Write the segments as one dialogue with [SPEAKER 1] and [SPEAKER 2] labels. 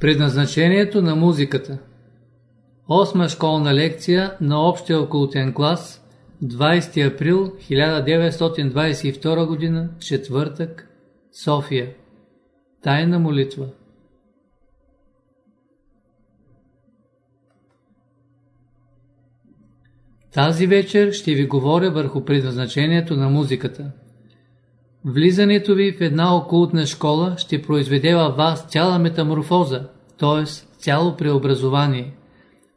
[SPEAKER 1] Предназначението на музиката Осма школна лекция на общия окултен клас 20 април 1922 г. четвъртък София Тайна молитва Тази вечер ще ви говоря върху предназначението на музиката. Влизането ви в една окултна школа ще произведе във вас цяла метаморфоза, т.е. цяло преобразование.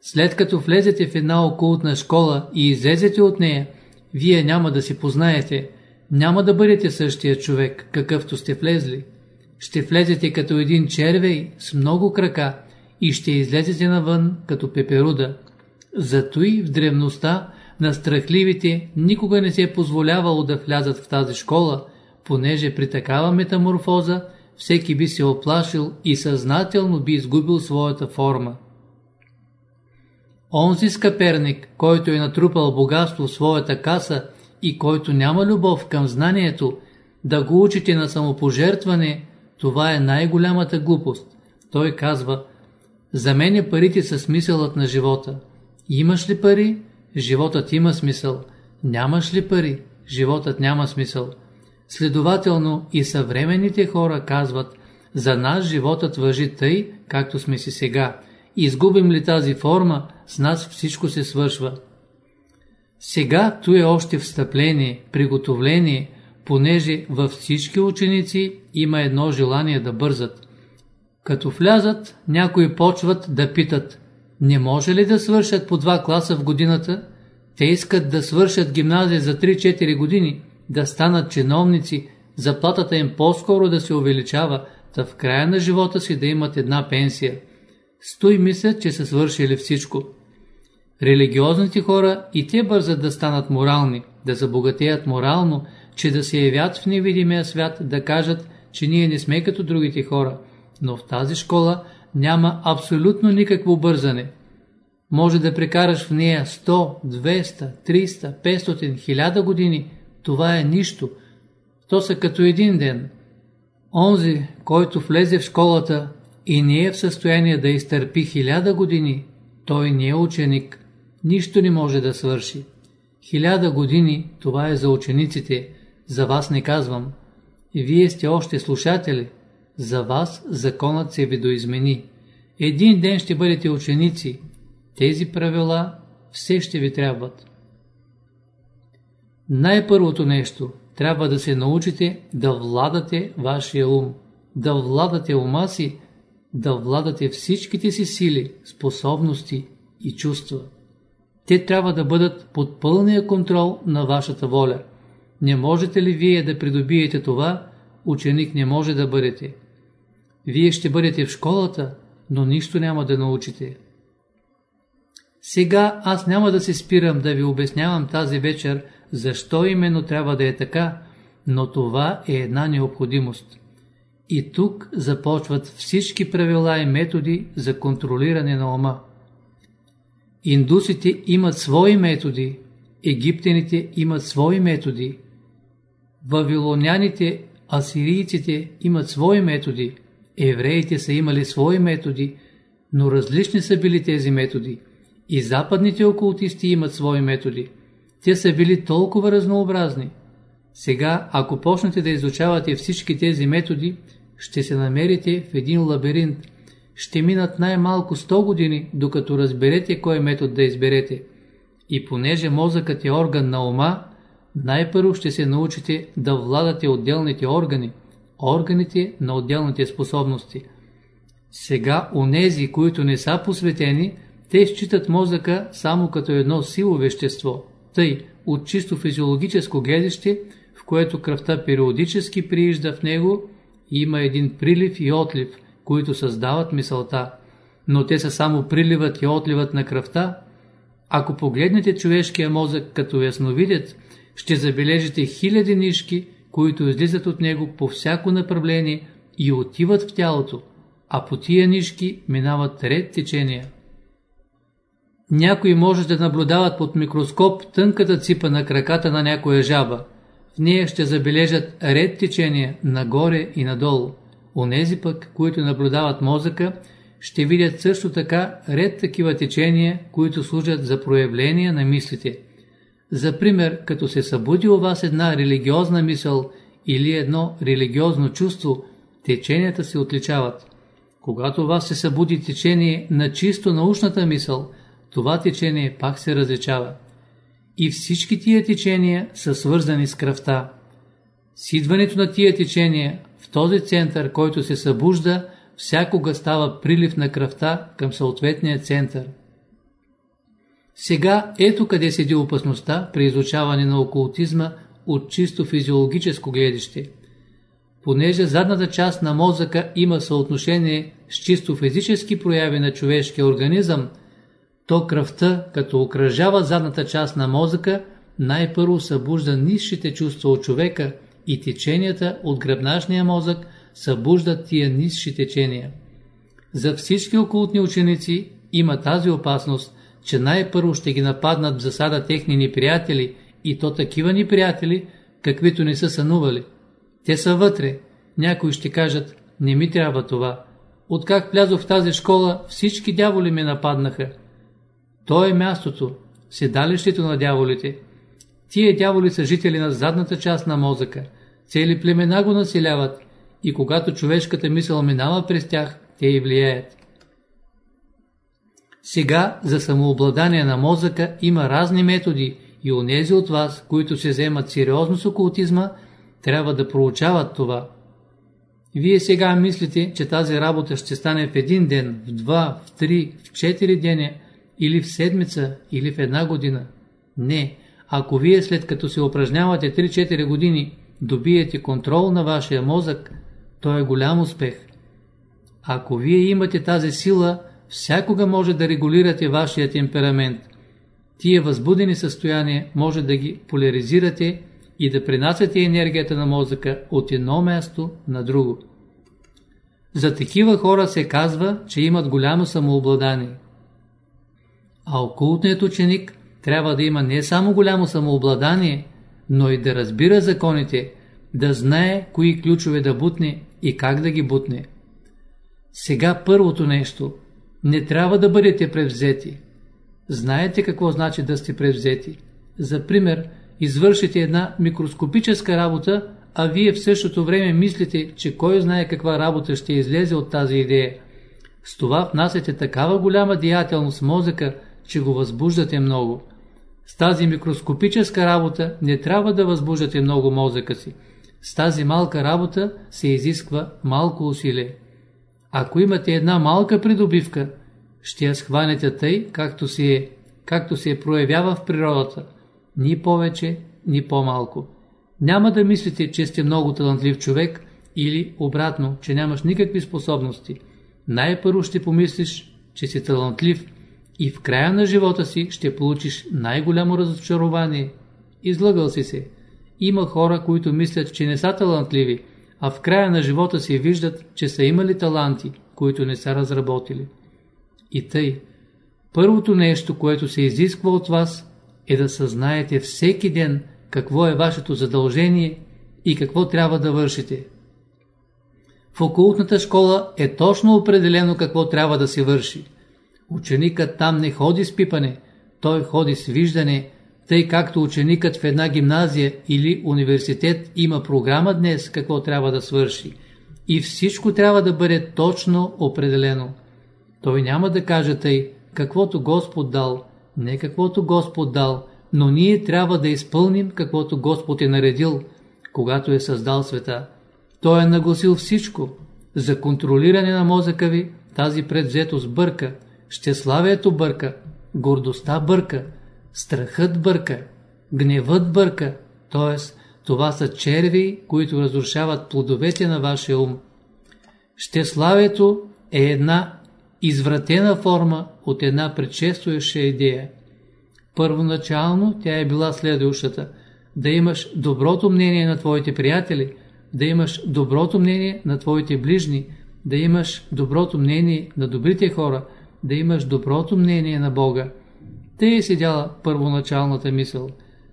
[SPEAKER 1] След като влезете в една окултна школа и излезете от нея, вие няма да си познаете, няма да бъдете същия човек, какъвто сте влезли. Ще влезете като един червей с много крака и ще излезете навън като пеперуда. Зато и в древността на страхливите никога не се е позволявало да влязат в тази школа, понеже при такава метаморфоза всеки би се оплашил и съзнателно би изгубил своята форма. Онзи скъперник, който е натрупал богатство в своята каса и който няма любов към знанието, да го учите на самопожертване, това е най-голямата глупост. Той казва, за мен парите са смисълът на живота. Имаш ли пари? Животът има смисъл. Нямаш ли пари? Животът няма смисъл. Следователно и съвременните хора казват, за нас животът въжи тъй, както сме си сега. Изгубим ли тази форма, с нас всичко се свършва. Сега то е още встъпление, приготовление, понеже във всички ученици има едно желание да бързат. Като влязат, някои почват да питат, не може ли да свършат по два класа в годината? Те искат да свършат гимназия за 3-4 години, да станат чиновници, заплатата им по-скоро да се увеличава, да в края на живота си да имат една пенсия. Стой мислят, че са свършили всичко. Религиозните хора и те бързат да станат морални, да забогатеят морално, че да се явят в невидимия свят, да кажат, че ние не сме като другите хора. Но в тази школа няма абсолютно никакво бързане. Може да прекараш в нея 100, 200, 300, 500, 1000 години, това е нищо. То са като един ден. Онзи, който влезе в школата и не е в състояние да изтърпи хиляда години, той не е ученик, нищо не може да свърши. Хиляда години, това е за учениците, за вас не казвам. Вие сте още слушатели, за вас законът се видоизмени. Един ден ще бъдете ученици, тези правила все ще ви трябват. Най-първото нещо, трябва да се научите да владате вашия ум, да владате ума си, да владате всичките си сили, способности и чувства. Те трябва да бъдат под пълния контрол на вашата воля. Не можете ли вие да придобиете това, ученик не може да бъдете. Вие ще бъдете в школата, но нищо няма да научите. Сега аз няма да се спирам да ви обяснявам тази вечер, защо именно трябва да е така, но това е една необходимост. И тук започват всички правила и методи за контролиране на ума. Индусите имат свои методи, египтяните имат свои методи, вавилоняните, асирийците имат свои методи, евреите са имали свои методи, но различни са били тези методи. И западните окултисти имат свои методи. Те са били толкова разнообразни. Сега, ако почнете да изучавате всички тези методи, ще се намерите в един лабиринт. Ще минат най-малко 100 години, докато разберете кой метод да изберете. И понеже мозъкът е орган на ума, най-първо ще се научите да владате отделните органи, органите на отделните способности. Сега, онези, които не са посветени, те считат мозъка само като едно сило вещество, тъй от чисто физиологическо гледаще, в което кръвта периодически приижда в него, има един прилив и отлив, които създават мисълта, но те са само приливът и отливът на кръвта. Ако погледнете човешкия мозък като ясновидец, ще забележите хиляди нишки, които излизат от него по всяко направление и отиват в тялото, а по тия нишки минават ред течения. Някои може да наблюдават под микроскоп тънката ципа на краката на някоя жаба. В нея ще забележат ред течения нагоре и надолу. Онези пък, които наблюдават мозъка, ще видят също така ред такива течения, които служат за проявление на мислите. За пример, като се събуди у вас една религиозна мисъл или едно религиозно чувство, теченията се отличават. Когато у вас се събуди течение на чисто научната мисъл, това течение пак се различава. И всички тия течения са свързани с кръвта. С идването на тия течения в този център, който се събужда, всякога става прилив на кръвта към съответния център. Сега ето къде седи опасността при изучаване на окултизма от чисто физиологическо гледище. Понеже задната част на мозъка има съотношение с чисто физически прояви на човешкия организъм, то кръвта, като окръжава задната част на мозъка, най-първо събужда низшите чувства от човека и теченията от гръбначния мозък събуждат тия низши течения. За всички окултни ученици има тази опасност, че най-първо ще ги нападнат в засада техни неприятели и то такива неприятели, каквито не са сънували. Те са вътре. Някои ще кажат, не ми трябва това. Откак влязох в тази школа, всички дяволи ме нападнаха. То е мястото, седалището на дяволите. Тие дяволи са жители на задната част на мозъка. Цели племена го населяват и когато човешката мисъл минава през тях, те и влияят. Сега за самообладание на мозъка има разни методи и онези от вас, които се вземат сериозно с окултизма, трябва да проучават това. Вие сега мислите, че тази работа ще стане в един ден, в два, в три, в четири деня, или в седмица, или в една година. Не, ако вие след като се упражнявате 3-4 години добиете контрол на вашия мозък, то е голям успех. Ако вие имате тази сила, всякога може да регулирате вашия темперамент. Тия възбудени състояния може да ги поляризирате и да пренасяте енергията на мозъка от едно място на друго. За такива хора се казва, че имат голямо самообладание. А окултният ученик трябва да има не само голямо самообладание, но и да разбира законите, да знае кои ключове да бутне и как да ги бутне. Сега първото нещо. Не трябва да бъдете превзети. Знаете какво значи да сте превзети? За пример, извършите една микроскопическа работа, а вие в същото време мислите, че кой знае каква работа ще излезе от тази идея. С това внасяте такава голяма деятелност в мозъка, че го възбуждате много. С тази микроскопическа работа не трябва да възбуждате много мозъка си. С тази малка работа се изисква малко усилие. Ако имате една малка придобивка, ще я схванете тъй, както се, е, както се проявява в природата. Ни повече, ни по-малко. Няма да мислите, че сте много талантлив човек или обратно, че нямаш никакви способности. Най-първо ще помислиш, че си талантлив и в края на живота си ще получиш най-голямо разочарование. Излъгал си се. Има хора, които мислят, че не са талантливи, а в края на живота си виждат, че са имали таланти, които не са разработили. И тъй, първото нещо, което се изисква от вас, е да съзнаете всеки ден какво е вашето задължение и какво трябва да вършите. В окултната школа е точно определено какво трябва да се върши. Ученикът там не ходи с пипане, той ходи с виждане, тъй както ученикът в една гимназия или университет има програма днес какво трябва да свърши. И всичко трябва да бъде точно определено. Той няма да каже тъй, каквото Господ дал, не каквото Господ дал, но ние трябва да изпълним каквото Господ е наредил, когато е създал света. Той е нагласил всичко. За контролиране на мозъка ви тази предвзетост бърка, щеславието бърка, гордостта бърка, страхът бърка, гневът бърка, т.е. това са черви, които разрушават плодовете на вашия ум. Щеславието е една извратена форма от една предшествующа идея. Първоначално тя е била следващата – да имаш доброто мнение на твоите приятели, да имаш доброто мнение на твоите ближни, да имаш доброто мнение на добрите хора, да имаш доброто мнение на Бога. Те е седяла първоначалната мисъл.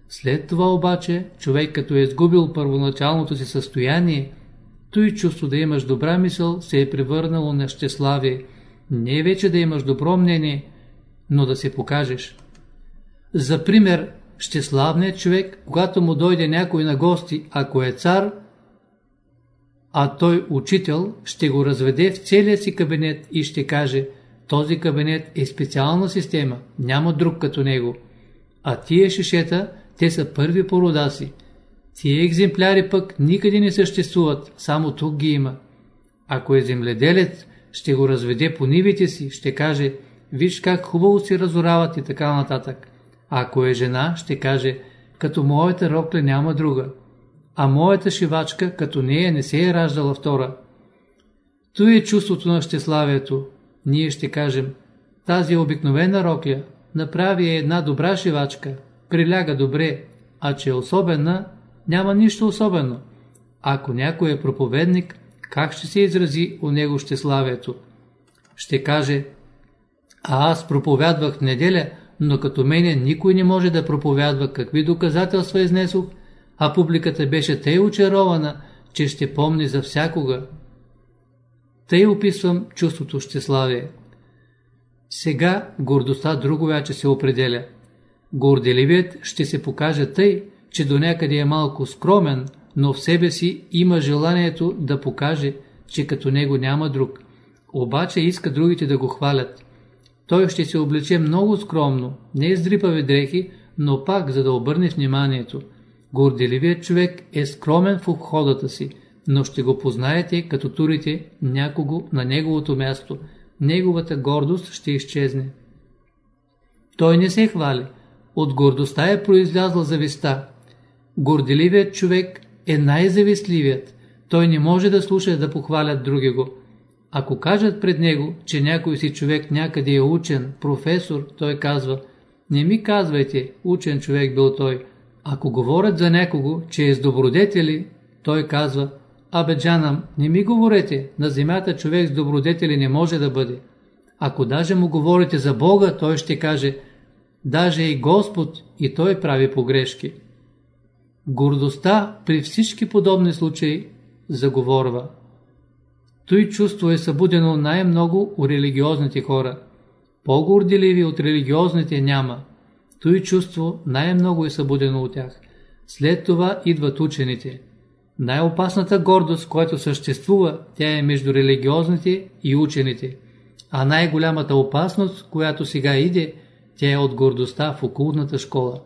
[SPEAKER 1] След това обаче, човек като е изгубил първоначалното си състояние, той чувство да имаш добра мисъл се е превърнало на щеславие. Не вече да имаш добро мнение, но да се покажеш. За пример, щеславният човек, когато му дойде някой на гости, ако е цар, а той учител, ще го разведе в целия си кабинет и ще каже, този кабинет е специална система, няма друг като него. А тия шишета, те са първи по рода си. Тия екземпляри пък никъде не съществуват, само тук ги има. Ако е земледелец, ще го разведе по нивите си, ще каже, виж как хубаво си разорават и така нататък. Ако е жена, ще каже, като моята рокля няма друга, а моята шивачка, като нея не се е раждала втора. То е чувството на щеславието. Ние ще кажем, тази обикновена рокля направи една добра шивачка, приляга добре, а че е особена, няма нищо особено. Ако някой е проповедник, как ще се изрази у него щеславието? Ще каже, а аз проповядвах в неделя, но като мене никой не може да проповядва какви доказателства изнесох, а публиката беше тъй очарована, че ще помни за всякога. Тъй описвам чувството щеславие. Сега гордостта друговяче се определя. Горделивият ще се покаже тъй, че до някъде е малко скромен, но в себе си има желанието да покаже, че като него няма друг. Обаче иска другите да го хвалят. Той ще се облече много скромно, не с дрипави дрехи, но пак за да обърне вниманието. Горделивият човек е скромен в обходата си, но ще го познаете, като турите някого на неговото място. Неговата гордост ще изчезне. Той не се хвали. От гордостта е произлязла зависта. Горделивият човек е най-завистливият. Той не може да слуша да похвалят други го. Ако кажат пред него, че някой си човек някъде е учен, професор, той казва, не ми казвайте, учен човек бил той. Ако говорят за някого, че е с добродетели, той казва, абе джанам, не ми говорете, на земята човек с добродетели не може да бъде. Ако даже му говорите за Бога, той ще каже, даже и Господ, и той прави погрешки. Гордостта при всички подобни случаи заговорва. Той чувство е събудено най-много у религиозните хора. По-горделиви от религиозните няма. Той чувство най-много е събудено от тях. След това идват учените. Най-опасната гордост, която съществува, тя е между религиозните и учените. А най-голямата опасност, която сега иде, тя е от гордостта в окултната школа.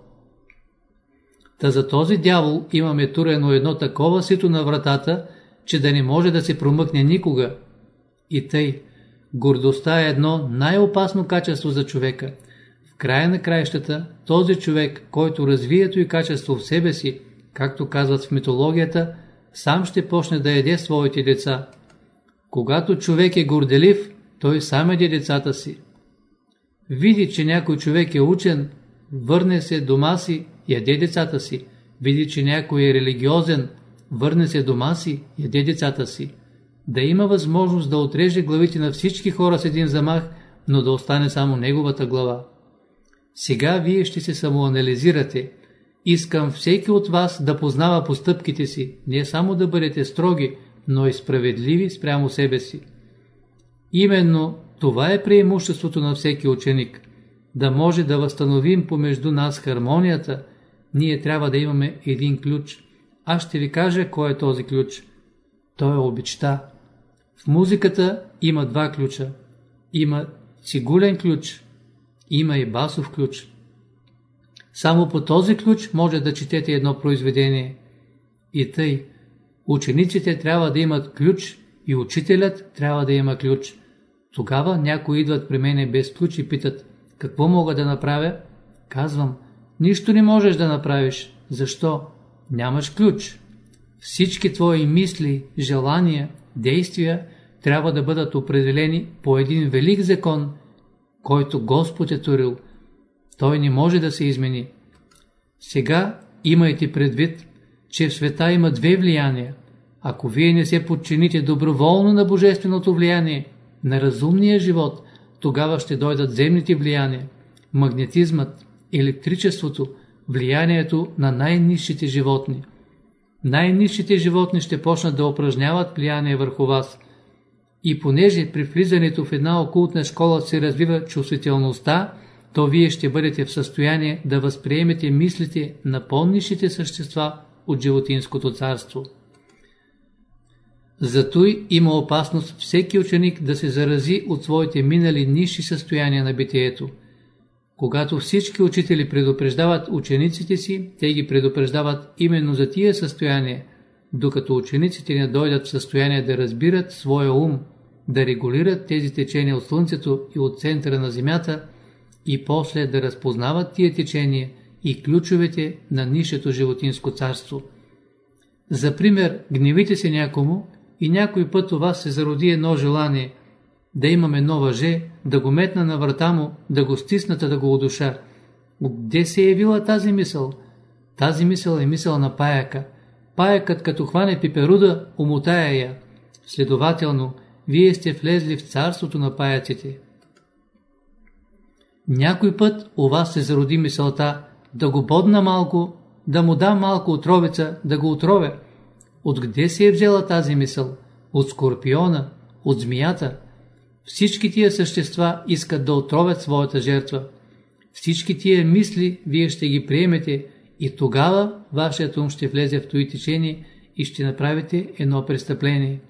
[SPEAKER 1] Та за този дявол имаме турено едно такова сито на вратата, че да не може да се промъкне никога. И тъй, гордостта е едно най-опасно качество за човека. В края на краищата, този човек, който развие и качество в себе си, както казват в митологията, сам ще почне да еде своите деца. Когато човек е горделив, той сам еде децата си. Види, че някой човек е учен, върне се дома си, яде децата си. Види, че някой е религиозен, върне се дома си, яде децата си. Да има възможност да отреже главите на всички хора с един замах, но да остане само неговата глава. Сега вие ще се самоанализирате. Искам всеки от вас да познава постъпките си, не само да бъдете строги, но и справедливи спрямо себе си. Именно това е преимуществото на всеки ученик. Да може да възстановим помежду нас хармонията, ние трябва да имаме един ключ – аз ще ви кажа кой е този ключ. Той е обичта. В музиката има два ключа. Има цигулен ключ, има и басов ключ. Само по този ключ може да четете едно произведение. И тъй, учениците трябва да имат ключ и учителят трябва да има ключ. Тогава някои идват при мене без ключ и питат, какво мога да направя? Казвам, нищо не можеш да направиш. Защо? нямаш ключ. Всички твои мисли, желания, действия трябва да бъдат определени по един велик закон, който Господ е турил. Той не може да се измени. Сега имайте предвид, че в света има две влияния. Ако вие не се подчините доброволно на божественото влияние, на разумния живот, тогава ще дойдат земните влияния, магнетизмът, електричеството, влиянието на най-низшите животни. Най-низшите животни ще почнат да упражняват влияние върху вас. И понеже при влизането в една окултна школа се развива чувствителността, то вие ще бъдете в състояние да възприемете мислите на по-нишите същества от животинското царство. Зато има опасност всеки ученик да се зарази от своите минали ниши състояния на битието. Когато всички учители предупреждават учениците си, те ги предупреждават именно за тия състояния, докато учениците не дойдат в състояние да разбират своя ум, да регулират тези течения от Слънцето и от центъра на Земята и после да разпознават тия течения и ключовете на нишето животинско царство. За пример, гневите се някому и някой път у вас се зароди едно желание да имаме едно въже, да го метна на врата му, да го стисната, да го удуша. Где се е явила тази мисъл? Тази мисъл е мисъл на паяка. Паякът като хване пиперуда, умотая я. Следователно, вие сте влезли в царството на паяците. Някой път у вас се зароди мисълта да го бодна малко, да му дам малко отровица, да го отровя. Откъде се е взела тази мисъл? От скорпиона, от змията. Всички тия същества искат да отровят своята жертва. Всички тия мисли вие ще ги приемете и тогава вашият ум ще влезе в този течение и ще направите едно престъпление.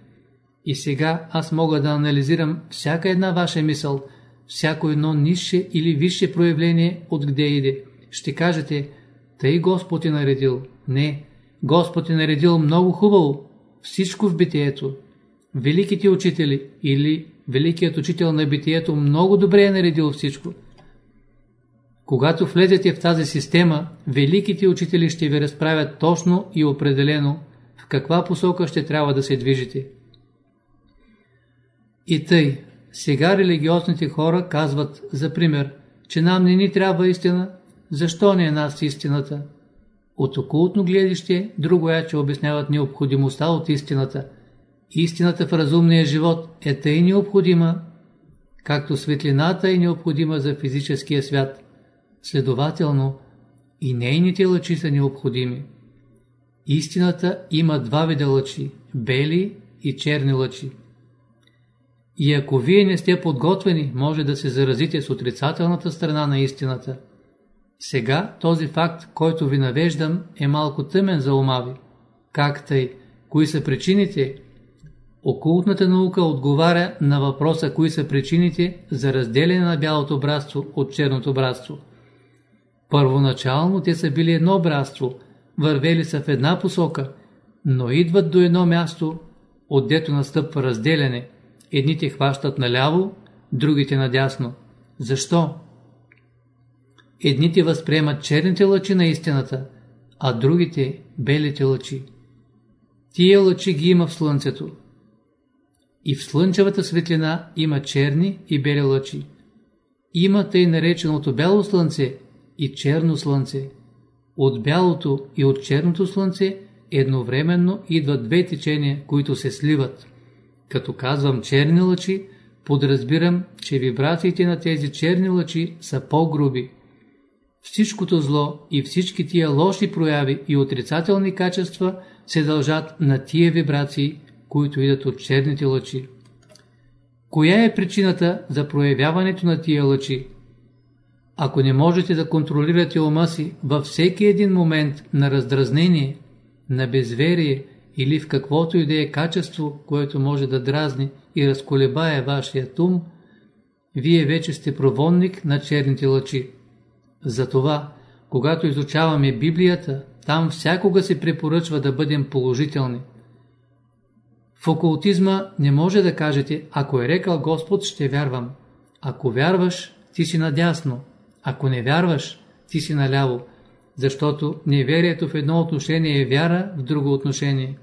[SPEAKER 1] И сега аз мога да анализирам всяка една ваша мисъл, всяко едно нише или висше проявление откъде иде. Ще кажете, тъй Господ е наредил. Не, Господ е наредил много хубаво, всичко в битието. Великите учители или великият учител на битието много добре е наредил всичко. Когато влезете в тази система, великите учители ще ви разправят точно и определено в каква посока ще трябва да се движите. И тъй, сега религиозните хора казват, за пример, че нам не ни трябва истина, защо не е нас истината? От окултно гледище, друго е, че обясняват необходимостта от истината. Истината в разумния живот е тъй необходима, както светлината е необходима за физическия свят. Следователно, и нейните лъчи са необходими. Истината има два вида лъчи – бели и черни лъчи. И ако вие не сте подготвени, може да се заразите с отрицателната страна на истината. Сега този факт, който ви навеждам, е малко тъмен за ума ви. Как тъй? Кои са причините? Окултната наука отговаря на въпроса кои са причините за разделяне на бялото братство от черното братство. Първоначално те са били едно братство, вървели са в една посока, но идват до едно място, отдето настъпва разделяне. Едните хващат наляво, другите надясно. Защо? Едните възприемат черните лъчи на истината, а другите белите лъчи. Тия лъчи ги има в Слънцето. И в Слънчевата светлина има черни и бели лъчи. Има тъй нареченото бяло Слънце и черно Слънце. От бялото и от черното Слънце едновременно идват две течения, които се сливат. Като казвам черни лъчи, подразбирам, че вибрациите на тези черни лъчи са по-груби. Всичкото зло и всички тия лоши прояви и отрицателни качества се дължат на тия вибрации, които идат от черните лъчи. Коя е причината за проявяването на тия лъчи? Ако не можете да контролирате ума си във всеки един момент на раздразнение, на безверие или в каквото и да е качество, което може да дразни и разколебае вашият ум, вие вече сте проводник на черните лъчи. Затова, когато изучаваме Библията, там всякога се препоръчва да бъдем положителни. В окултизма не може да кажете, ако е рекал Господ, ще вярвам. Ако вярваш, ти си надясно. Ако не вярваш, ти си наляво. Защото неверието в едно отношение е вяра в друго отношение.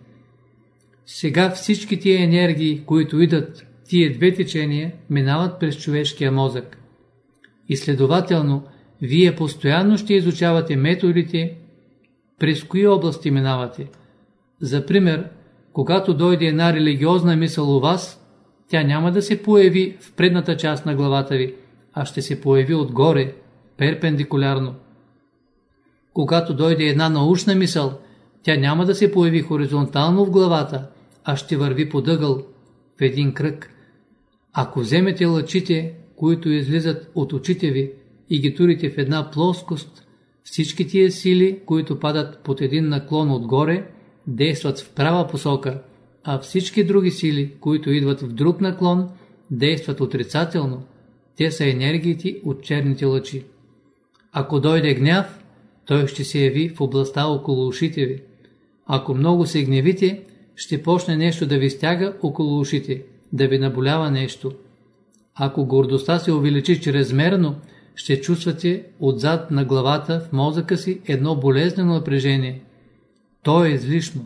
[SPEAKER 1] Сега всички тия енергии, които идат, тия две течения, минават през човешкия мозък. И следователно, вие постоянно ще изучавате методите, през кои области минавате. За пример, когато дойде една религиозна мисъл у вас, тя няма да се появи в предната част на главата ви, а ще се появи отгоре, перпендикулярно. Когато дойде една научна мисъл, тя няма да се появи хоризонтално в главата, а ще върви по дъгъл, в един кръг, Ако вземете лъчите, които излизат от очите ви и ги турите в една плоскост, всички тия сили, които падат под един наклон отгоре, действат в права посока, а всички други сили, които идват в друг наклон, действат отрицателно. Те са енергиите от черните лъчи. Ако дойде гняв, той ще се яви в областта около ушите ви. Ако много се гневите, ще почне нещо да ви стяга около ушите, да ви наболява нещо. Ако гордостта се увеличи чрезмерно, ще чувствате отзад на главата в мозъка си едно болезнено напрежение. То е излишно.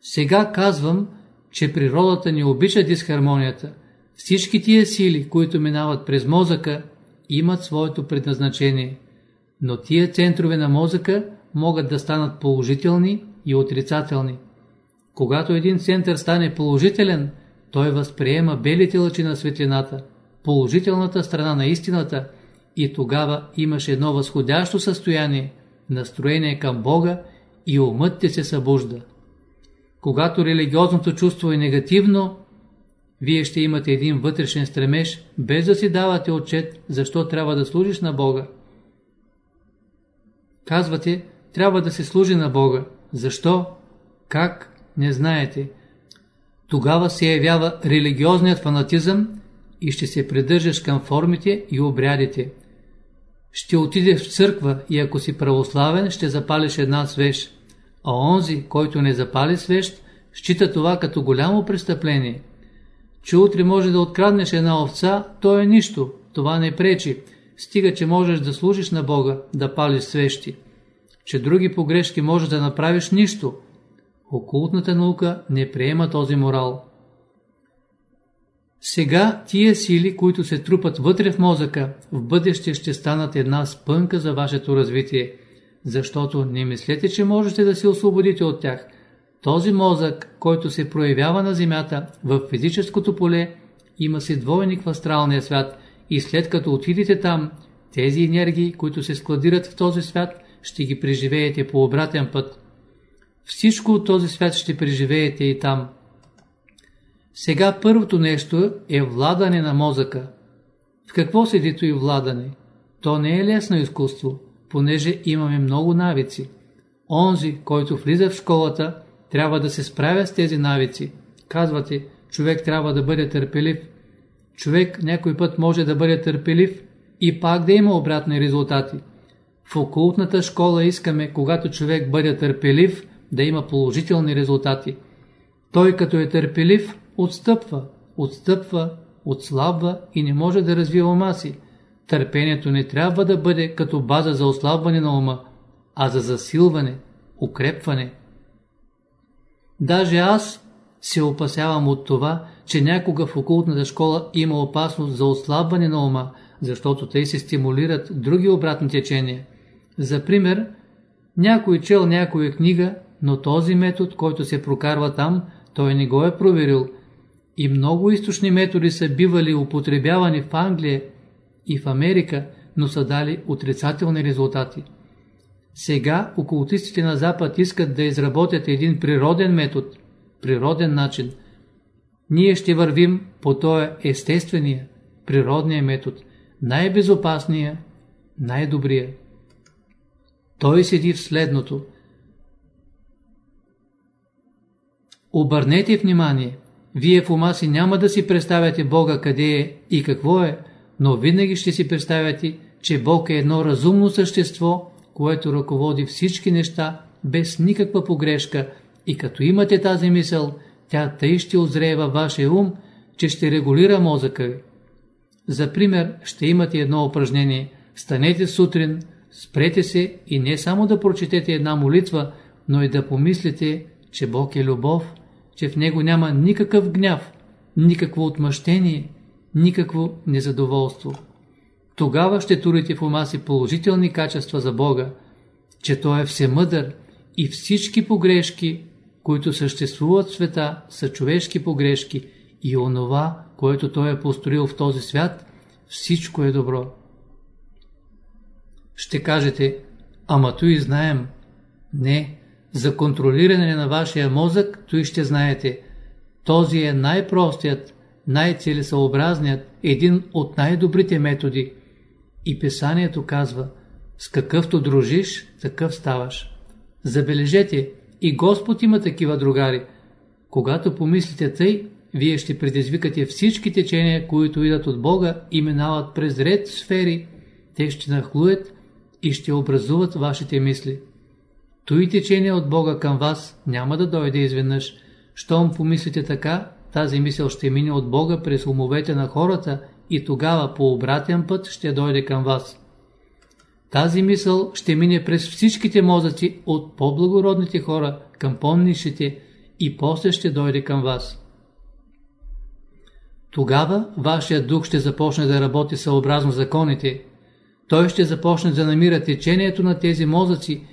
[SPEAKER 1] Сега казвам, че природата не обича дисхармонията. Всички тия сили, които минават през мозъка, имат своето предназначение. Но тия центрове на мозъка могат да станат положителни и отрицателни. Когато един център стане положителен, той възприема белите лъчи на светлината, положителната страна на истината и тогава имаш едно възходящо състояние, настроение към Бога и умът ти се събужда. Когато религиозното чувство е негативно, вие ще имате един вътрешен стремеж, без да си давате отчет, защо трябва да служиш на Бога. Казвате, трябва да се служи на Бога. Защо? Как? Не знаете. Тогава се явява религиозният фанатизъм и ще се придържаш към формите и обрядите. Ще отидеш в църква и ако си православен, ще запалиш една свещ, а онзи, който не запали свещ, счита това като голямо престъпление. Че утре може да откраднеш една овца, то е нищо, това не пречи, стига, че можеш да служиш на Бога, да палиш свещи. Че други погрешки можеш да направиш нищо. Окултната наука не приема този морал. Сега тия сили, които се трупат вътре в мозъка, в бъдеще ще станат една спънка за вашето развитие, защото не мислете, че можете да се освободите от тях. Този мозък, който се проявява на Земята в физическото поле, има си двойник в астралния свят и след като отидете там, тези енергии, които се складират в този свят, ще ги преживеете по обратен път. Всичко от този свят ще преживеете и там. Сега първото нещо е владане на мозъка. В какво седи и владане? То не е лесно изкуство, понеже имаме много навици. Онзи, който влиза в школата, трябва да се справя с тези навици. Казвате, човек трябва да бъде търпелив. Човек някой път може да бъде търпелив и пак да има обратни резултати. В окултната школа искаме, когато човек бъде търпелив, да има положителни резултати. Той като е търпелив, отстъпва, отстъпва, отслабва и не може да развива ума си. Търпението не трябва да бъде като база за ослабване на ума, а за засилване, укрепване. Даже аз се опасявам от това, че някога в окултната школа има опасност за ослабване на ума, защото те се стимулират други обратни течения. За пример, някой чел някоя книга, но този метод, който се прокарва там, той не го е проверил – и много източни методи са бивали употребявани в Англия и в Америка, но са дали отрицателни резултати. Сега окултистите на Запад искат да изработят един природен метод, природен начин. Ние ще вървим по този естествения, природния метод, най-безопасния, най-добрия. Той седи в следното. Обърнете внимание – вие в ума си няма да си представяте Бога къде е и какво е, но винаги ще си представяте, че Бог е едно разумно същество, което ръководи всички неща без никаква погрешка и като имате тази мисъл, тя тъй ще озрее във вашия ум, че ще регулира мозъка ви. За пример, ще имате едно упражнение. Станете сутрин, спрете се и не само да прочетете една молитва, но и да помислите, че Бог е любов че в него няма никакъв гняв, никакво отмъщение, никакво незадоволство. Тогава ще турите в ума си положителни качества за Бога, че Той е всемъдър и всички погрешки, които съществуват в света, са човешки погрешки и онова, което Той е построил в този свят, всичко е добро. Ще кажете, ама той знаем. Не, за контролиране на вашия мозък, той ще знаете. Този е най-простият, най-целесъобразният, един от най-добрите методи. И писанието казва, с какъвто дружиш, такъв ставаш. Забележете, и Господ има такива другари. Когато помислите тъй, вие ще предизвикате всички течения, които идат от Бога и минават през ред сфери, те ще нахлуят и ще образуват вашите мисли. Той течение от Бога към вас няма да дойде изведнъж. Щом помислите така, тази мисъл ще мине от Бога през умовете на хората и тогава по обратен път ще дойде към вас. Тази мисъл ще мине през всичките мозъци от по-благородните хора към по-нишите и после ще дойде към вас. Тогава вашият дух ще започне да работи съобразно законите. Той ще започне да намира течението на тези мозъци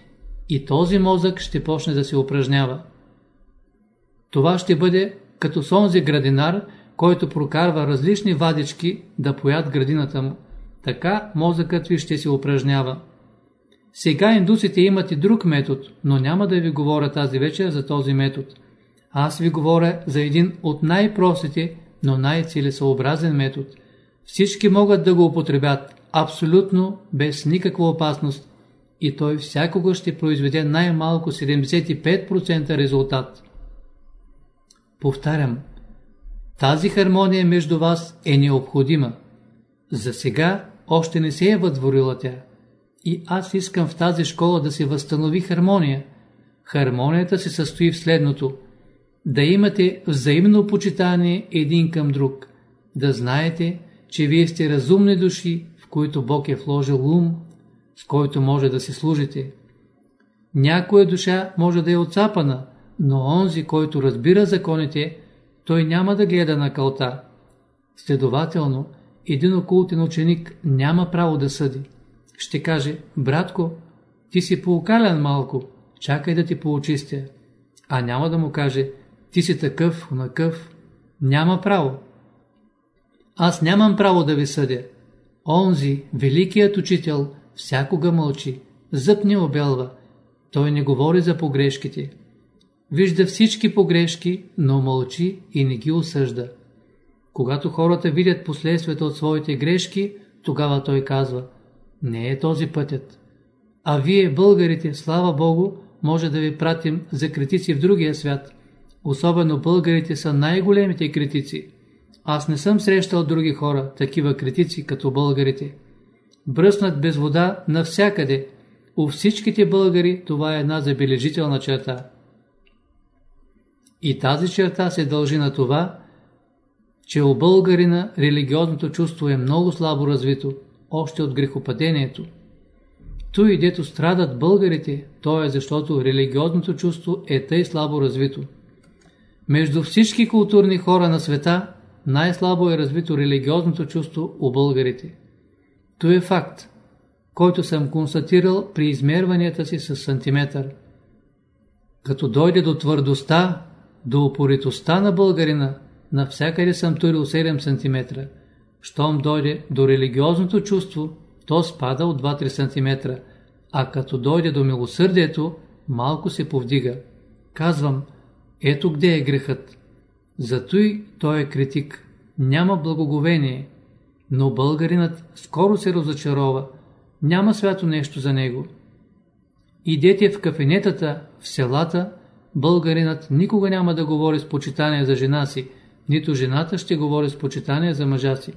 [SPEAKER 1] и този мозък ще почне да се упражнява. Това ще бъде като сонзи градинар, който прокарва различни вадички да поят градината му. Така мозъкът ви ще се упражнява. Сега индусите имат и друг метод, но няма да ви говоря тази вечер за този метод. Аз ви говоря за един от най-простите, но най-целесообразен метод. Всички могат да го употребят абсолютно без никаква опасност и той всякога ще произведе най-малко 75% резултат. Повтарям, тази хармония между вас е необходима. За сега още не се е въдворила тя. И аз искам в тази школа да се възстанови хармония. Хармонията се състои в следното. Да имате взаимно почитание един към друг. Да знаете, че вие сте разумни души, в които Бог е вложил ум, с който може да си служите. Някоя душа може да е отцапана, но онзи, който разбира законите, той няма да гледа на кълта. Следователно, един окултен ученик няма право да съди. Ще каже, братко, ти си поукалян малко, чакай да ти поочистя. А няма да му каже, ти си такъв, накъв. Няма право. Аз нямам право да ви съдя. Онзи, великият учител, всякога мълчи, зъб не обелва. Той не говори за погрешките. Вижда всички погрешки, но мълчи и не ги осъжда. Когато хората видят последствията от своите грешки, тогава той казва, не е този пътят. А вие, българите, слава Богу, може да ви пратим за критици в другия свят. Особено българите са най-големите критици. Аз не съм срещал други хора, такива критици, като българите. Бръснат без вода навсякъде. У всичките българи това е една забележителна черта. И тази черта се дължи на това, че у българина религиозното чувство е много слабо развито, още от грехопадението. Той, дето страдат българите, то е защото религиозното чувство е тъй слабо развито. Между всички културни хора на света, най-слабо е развито религиозното чувство у българите. То е факт, който съм констатирал при измерванията си с сантиметър. Като дойде до твърдостта, до упоритостта на българина, навсякъде съм турил 7 см. Щом дойде до религиозното чувство, то спада от 2-3 см, а като дойде до милосърдието, малко се повдига. Казвам, ето где е грехът. Зато и той е критик. Няма благоговение, но българинът скоро се разочарова. Няма свято нещо за него. Идете в кафенетата, в селата, българинът никога няма да говори с почитание за жена си, нито жената ще говори с почитание за мъжа си.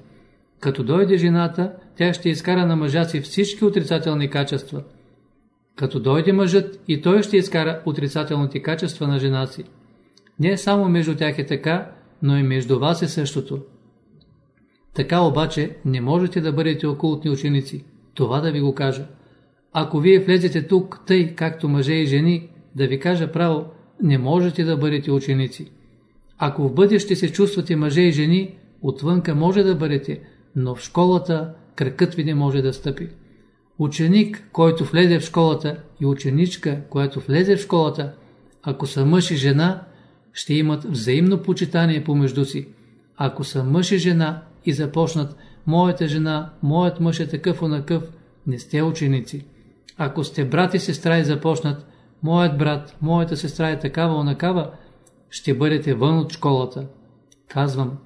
[SPEAKER 1] Като дойде жената, тя ще изкара на мъжа си всички отрицателни качества. Като дойде мъжът, и той ще изкара отрицателните качества на жена си. Не само между тях е така, но и между вас е същото. Така обаче не можете да бъдете окултни ученици. Това да ви го кажа. Ако вие влезете тук, тъй както мъже и жени, да ви кажа право, не можете да бъдете ученици. Ако в бъдеще се чувствате мъже и жени, отвънка може да бъдете, но в школата кръкът ви не може да стъпи. Ученик, който влезе в школата и ученичка, която влезе в школата, ако са мъж и жена, ще имат взаимно почитание помежду си. Ако са мъж и жена и започнат «Моята жена, моят мъж е такъв онакъв», не сте ученици. Ако сте брат и сестра и започнат «Моят брат, моята сестра е такава онакава», ще бъдете вън от школата. Казвам,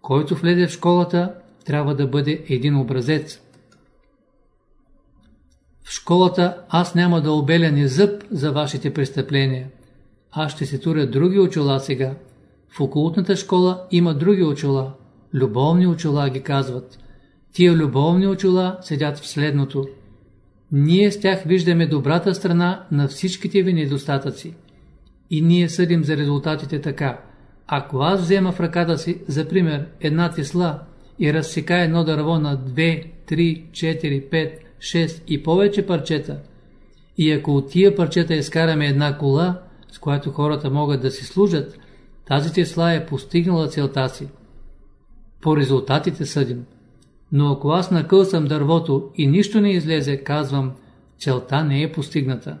[SPEAKER 1] Който влезе в школата, трябва да бъде един образец. В школата аз няма да обеля ни зъб за вашите престъпления. Аз ще се туря други очила сега. В окултната школа има други очила. Любовни очила ги казват. Тия любовни очила седят в следното. Ние с тях виждаме добрата страна на всичките ви недостатъци. И ние съдим за резултатите така. Ако аз взема в ръката си, за пример, една тесла и разсека едно дърво на 2, 3, 4, 5, 6 и повече парчета, и ако от тия парчета изкараме една кола, с която хората могат да си служат, тази тесла е постигнала целта си. По резултатите съдим. Но ако аз накълсам дървото и нищо не излезе, казвам, целта не е постигната.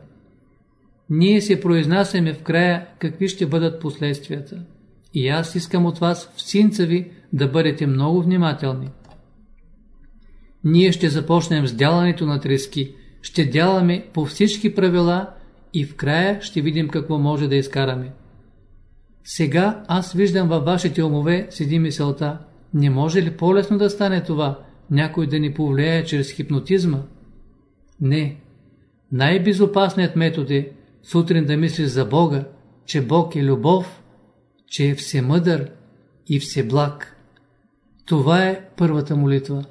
[SPEAKER 1] Ние се произнасяме в края какви ще бъдат последствията. И аз искам от вас в синца ви да бъдете много внимателни. Ние ще започнем с дялането на трески, ще дяламе по всички правила и в края ще видим какво може да изкараме. Сега аз виждам във вашите умове седи мисълта, не може ли по-лесно да стане това, някой да ни повлияе чрез хипнотизма? Не. Най-безопасният метод е сутрин да мислиш за Бога, че Бог е любов, че е всемъдър и всеблаг. Това е първата молитва.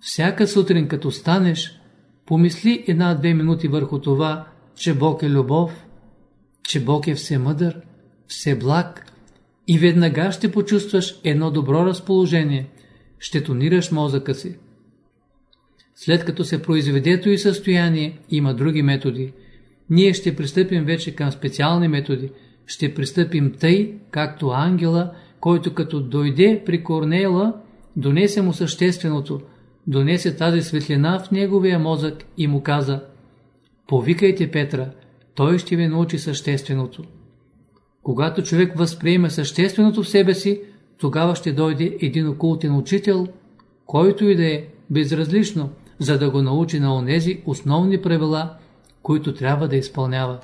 [SPEAKER 1] Всяка сутрин като станеш, помисли една-две минути върху това, че Бог е любов, че Бог е всемъдър, всеблаг и веднага ще почувстваш едно добро разположение, ще тонираш мозъка си. След като се произведето и състояние, има други методи. Ние ще пристъпим вече към специални методи. Ще пристъпим тъй, както ангела, който като дойде при Корнела, донесе му същественото, донесе тази светлина в неговия мозък и му каза Повикайте Петра, той ще ви научи същественото. Когато човек възприеме същественото в себе си, тогава ще дойде един окултен учител, който и да е безразлично, за да го научи на онези основни правила, които трябва да изпълнява.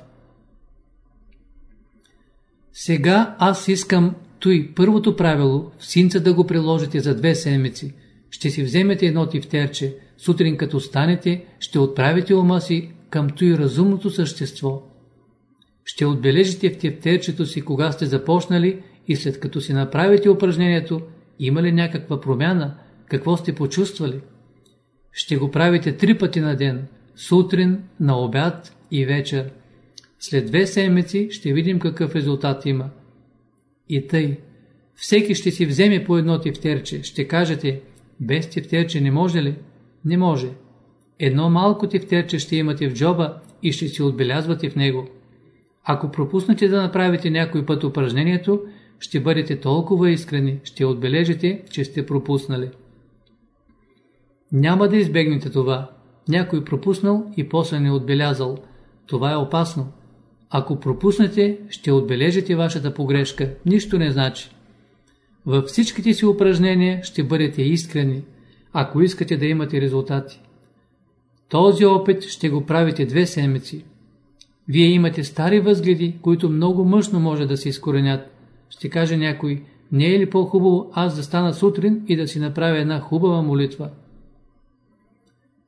[SPEAKER 1] Сега аз искам той първото правило в синца да го приложите за две седмици. Ще си вземете едно тифтерче, сутрин като станете, ще отправите ума си към той разумното същество. Ще отбележите в тефтерчето си кога сте започнали и след като си направите упражнението, има ли някаква промяна, какво сте почувствали. Ще го правите три пъти на ден, сутрин, на обяд и вечер. След две седмици ще видим какъв резултат има. И тъй, всеки ще си вземе по едно тефтерче. Ще кажете, без тефтерче не може ли? Не може. Едно малко тефтерче ще имате в джоба и ще си отбелязвате в него. Ако пропуснете да направите някой път упражнението, ще бъдете толкова искрени, ще отбележите, че сте пропуснали. Няма да избегнете това. Някой пропуснал и после не отбелязал. Това е опасно. Ако пропуснете, ще отбележите вашата погрешка. Нищо не значи. Във всичките си упражнения ще бъдете искрени, ако искате да имате резултати. Този опит ще го правите две седмици. Вие имате стари възгледи, които много мъжно може да се изкоренят. Ще каже някой, не е ли по-хубаво аз да стана сутрин и да си направя една хубава молитва?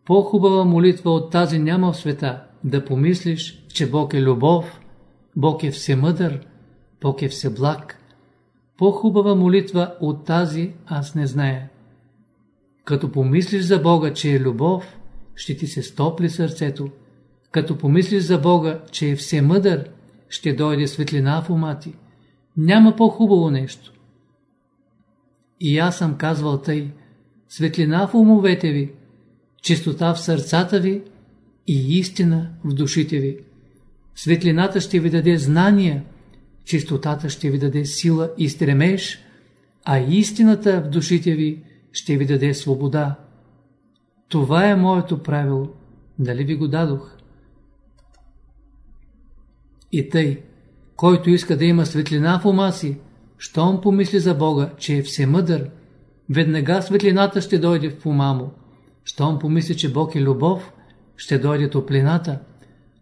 [SPEAKER 1] По-хубава молитва от тази няма в света. Да помислиш, че Бог е любов, Бог е всемъдър, Бог е всеблаг. По-хубава молитва от тази аз не зная. Като помислиш за Бога, че е любов, ще ти се стопли сърцето. Като помислиш за Бога, че е всемъдър, ще дойде светлина в ума ти. Няма по-хубаво нещо. И аз съм казвал тъй, светлина в умовете ви, чистота в сърцата ви и истина в душите ви. Светлината ще ви даде знания, чистотата ще ви даде сила и стремеж, а истината в душите ви ще ви даде свобода. Това е моето правило. Дали ви го дадох? И тъй, който иска да има светлина в ума си, щом помисли за Бога, че е всемъдър, веднага светлината ще дойде в ума му. Щом помисли, че Бог е любов, ще дойде топлината,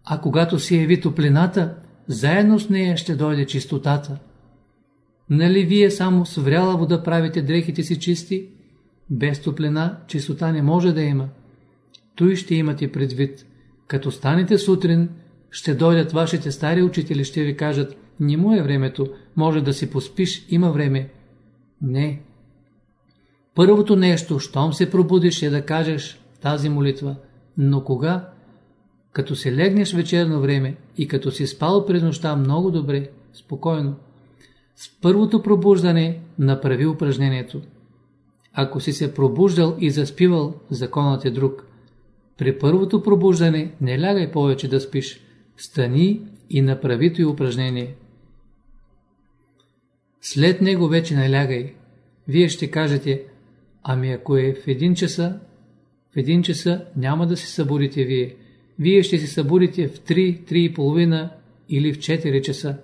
[SPEAKER 1] а когато си яви топлината, заедно с нея ще дойде чистотата. Нали вие само с вряла вода правите дрехите си чисти? Без топлина чистота не може да има. Той ще имате предвид. Като станете сутрин, ще дойдат вашите стари учители, ще ви кажат, не му е времето, може да си поспиш, има време. Не. Първото нещо, щом се пробудиш, е да кажеш тази молитва. Но кога? Като се легнеш вечерно време и като си спал през нощта много добре, спокойно. С първото пробуждане направи упражнението. Ако си се пробуждал и заспивал, законът е друг. При първото пробуждане не лягай повече да спиш. Стани и направи и упражнение. След него вече не лягай. Вие ще кажете, ами ако е в един часа, в един часа няма да се събудите вие. Вие ще се събудите в 3, 3 и половина или в 4 часа.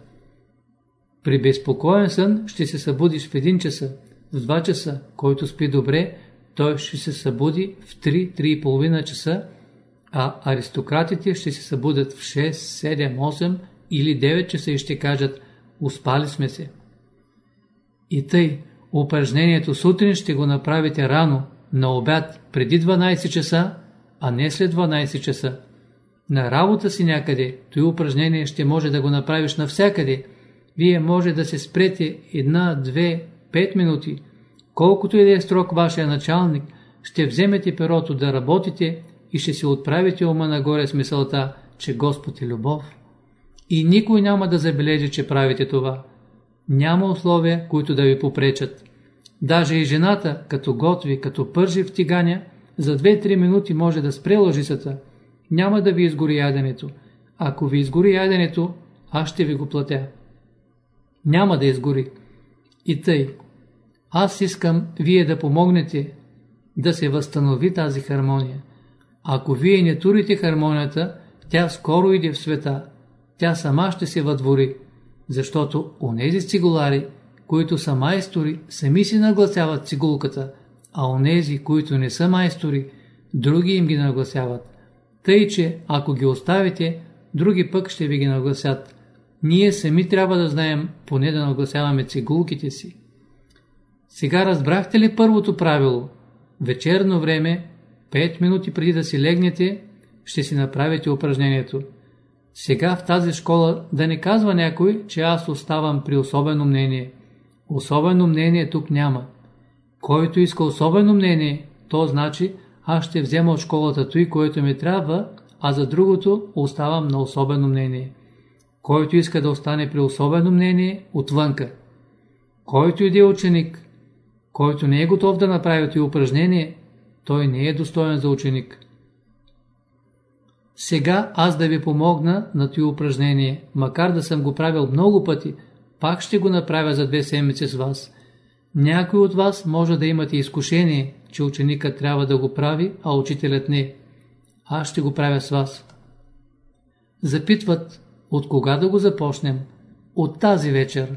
[SPEAKER 1] При безпокоен сън ще се събудиш в 1 часа, в 2 часа, който спи добре, той ще се събуди в 3, 3 и половина часа, а аристократите ще се събудят в 6, 7, 8 или 9 часа и ще кажат «Успали сме се». И тъй, упражнението сутрин ще го направите рано, на обяд преди 12 часа, а не след 12 часа. На работа си някъде, той упражнение ще може да го направиш навсякъде. Вие може да се спрете една, две, пет минути. Колкото и да е строг вашия началник, ще вземете перото да работите и ще се отправите ума нагоре с мисълта, че Господ е любов. И никой няма да забележи, че правите това. Няма условия, които да ви попречат. Даже и жената, като готви, като пържи в тиганя, за 2-3 минути може да спре лъжицата. Няма да ви изгори яденето. Ако ви изгори яденето, аз ще ви го платя. Няма да изгори. И тъй. Аз искам вие да помогнете да се възстанови тази хармония. Ако вие не турите хармонията, тя скоро иде в света. Тя сама ще се въдвори, защото онези цигулари, които са майстори, сами си нагласяват цигулката, а онези, които не са майстори, други им ги нагласяват. Тъй, че ако ги оставите, други пък ще ви ги нагласят. Ние сами трябва да знаем поне да нагласяваме цигулките си. Сега разбрахте ли първото правило? Вечерно време, 5 минути преди да си легнете, ще си направите упражнението. Сега в тази школа да не казва някой, че аз оставам при особено мнение – Особено мнение тук няма. Който иска особено мнение, то значи аз ще взема от школата той, което ми трябва, а за другото оставам на особено мнение. Който иска да остане при особено мнение, отвънка. Който иде ученик, който не е готов да направи ти упражнение, той не е достоен за ученик. Сега аз да ви помогна на това упражнение, макар да съм го правил много пъти, пак ще го направя за две седмици с вас. Някой от вас може да имате изкушение, че ученикът трябва да го прави, а учителят не. Аз ще го правя с вас. Запитват, от кога да го започнем? От тази вечер.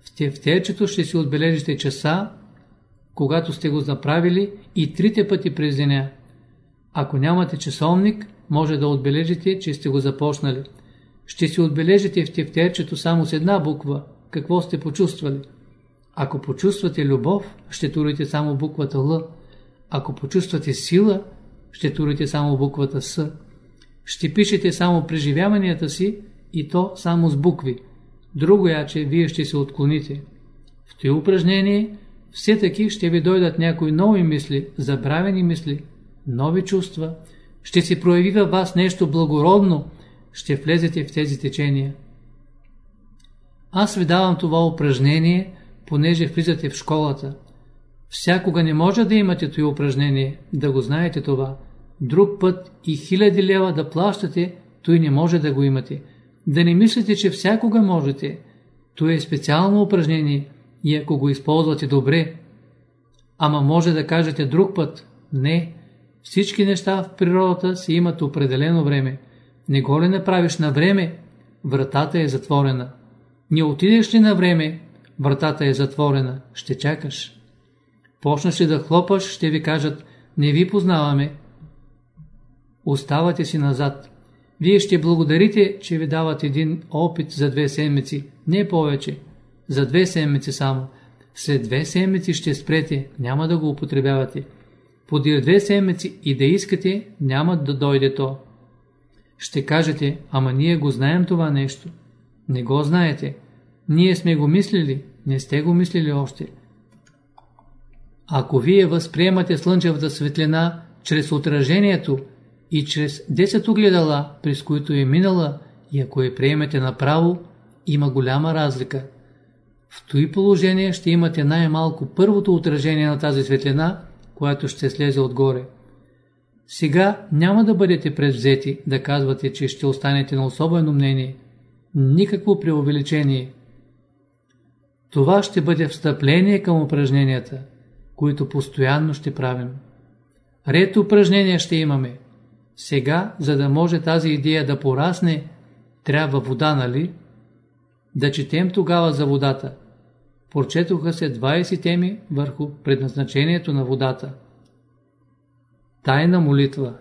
[SPEAKER 1] В тефтерчето ще си отбележите часа, когато сте го направили и трите пъти през деня. Ако нямате часовник, може да отбележите, че сте го започнали. Ще си отбележите в тефтерчето само с една буква – какво сте почувствали. Ако почувствате любов, ще турите само буквата Л. Ако почувствате сила, ще турите само буквата С. Ще пишете само преживяванията си и то само с букви. Друго яче вие ще се отклоните. В това упражнение все таки ще ви дойдат някои нови мисли, забравени мисли, нови чувства. Ще се прояви във вас нещо благородно, ще влезете в тези течения. Аз ви давам това упражнение, понеже влизате в школата. Всякога не може да имате това упражнение, да го знаете това. Друг път и хиляди лева да плащате, той не може да го имате. Да не мислите, че всякога можете. То е специално упражнение и ако го използвате добре. Ама може да кажете друг път. Не. Всички неща в природата си имат определено време. Не го ли направиш на време, вратата е затворена. Не отидеш ли на време, вратата е затворена, ще чакаш. Почнеш ли да хлопаш, ще ви кажат, не ви познаваме. Оставате си назад. Вие ще благодарите, че ви дават един опит за две седмици, не повече. за две седмици само. След две седмици ще спрете, няма да го употребявате. Подир две седмици и да искате, няма да дойде то. Ще кажете, ама ние го знаем това нещо. Не го знаете. Ние сме го мислили, не сте го мислили още. Ако вие възприемате слънчевата светлина чрез отражението и чрез 10 огледала, през които е минала, и ако я приемете направо, има голяма разлика. В този положение ще имате най-малко първото отражение на тази светлина, която ще слезе отгоре. Сега няма да бъдете предвзети да казвате, че ще останете на особено мнение. Никакво преувеличение. Това ще бъде встъпление към упражненията, които постоянно ще правим. Ред упражнения ще имаме. Сега, за да може тази идея да порасне, трябва вода, нали? Да четем тогава за водата. Прочетоха се 20 теми върху предназначението на водата. Тайна молитва